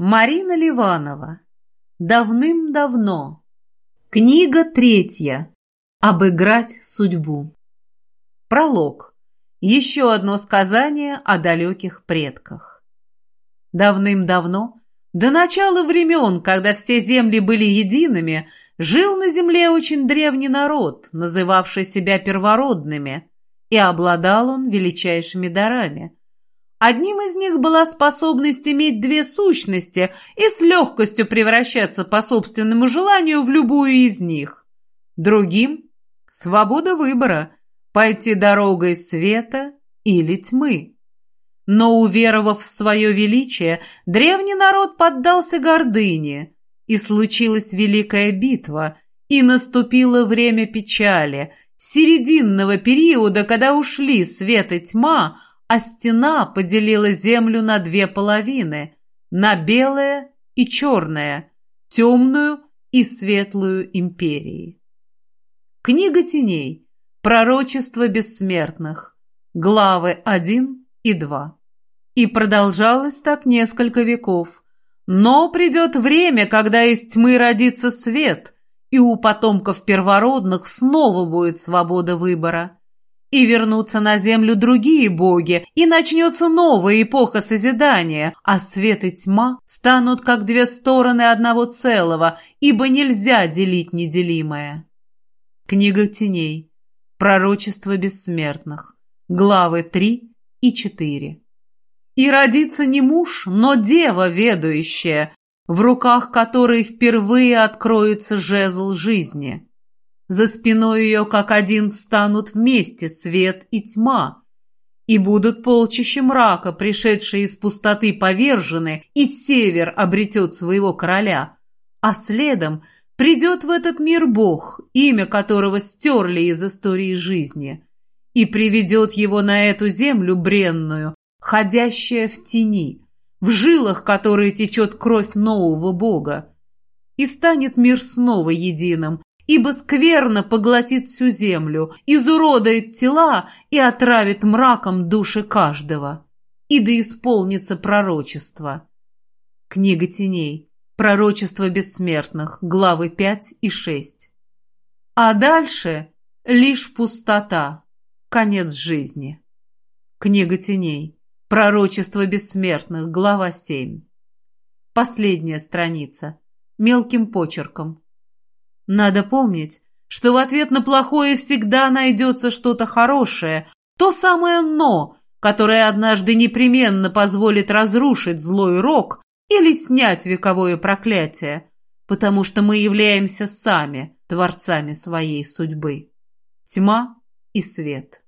Марина Ливанова. Давным-давно. Книга третья. Обыграть судьбу. Пролог. Еще одно сказание о далеких предках. Давным-давно, до начала времен, когда все земли были едиными, жил на земле очень древний народ, называвший себя первородными, и обладал он величайшими дарами – Одним из них была способность иметь две сущности и с легкостью превращаться по собственному желанию в любую из них. Другим – свобода выбора – пойти дорогой света или тьмы. Но, уверовав в свое величие, древний народ поддался гордыне, и случилась великая битва, и наступило время печали, серединного периода, когда ушли свет и тьма – а стена поделила землю на две половины, на белое и черное, темную и светлую империи. Книга теней. Пророчество бессмертных. Главы 1 и 2. И продолжалось так несколько веков. Но придет время, когда из тьмы родится свет, и у потомков первородных снова будет свобода выбора. И вернутся на землю другие боги, и начнется новая эпоха созидания, а свет и тьма станут как две стороны одного целого, ибо нельзя делить неделимое. Книга теней. Пророчество бессмертных. Главы 3 и 4. И родится не муж, но дева ведущая, в руках которой впервые откроется жезл жизни. За спиной ее как один встанут вместе свет и тьма, и будут полчища мрака, пришедшие из пустоты повержены, и север обретет своего короля, а следом придет в этот мир Бог, имя которого стерли из истории жизни, и приведет его на эту землю бренную, ходящая в тени, в жилах которой течет кровь нового Бога. И станет мир снова единым, ибо скверно поглотит всю землю, изуродает тела и отравит мраком души каждого. И да исполнится пророчество. Книга теней. Пророчество бессмертных. Главы 5 и 6. А дальше лишь пустота. Конец жизни. Книга теней. Пророчество бессмертных. Глава 7. Последняя страница. Мелким почерком. Надо помнить, что в ответ на плохое всегда найдется что-то хорошее, то самое «но», которое однажды непременно позволит разрушить злой рок или снять вековое проклятие, потому что мы являемся сами творцами своей судьбы. Тьма и свет.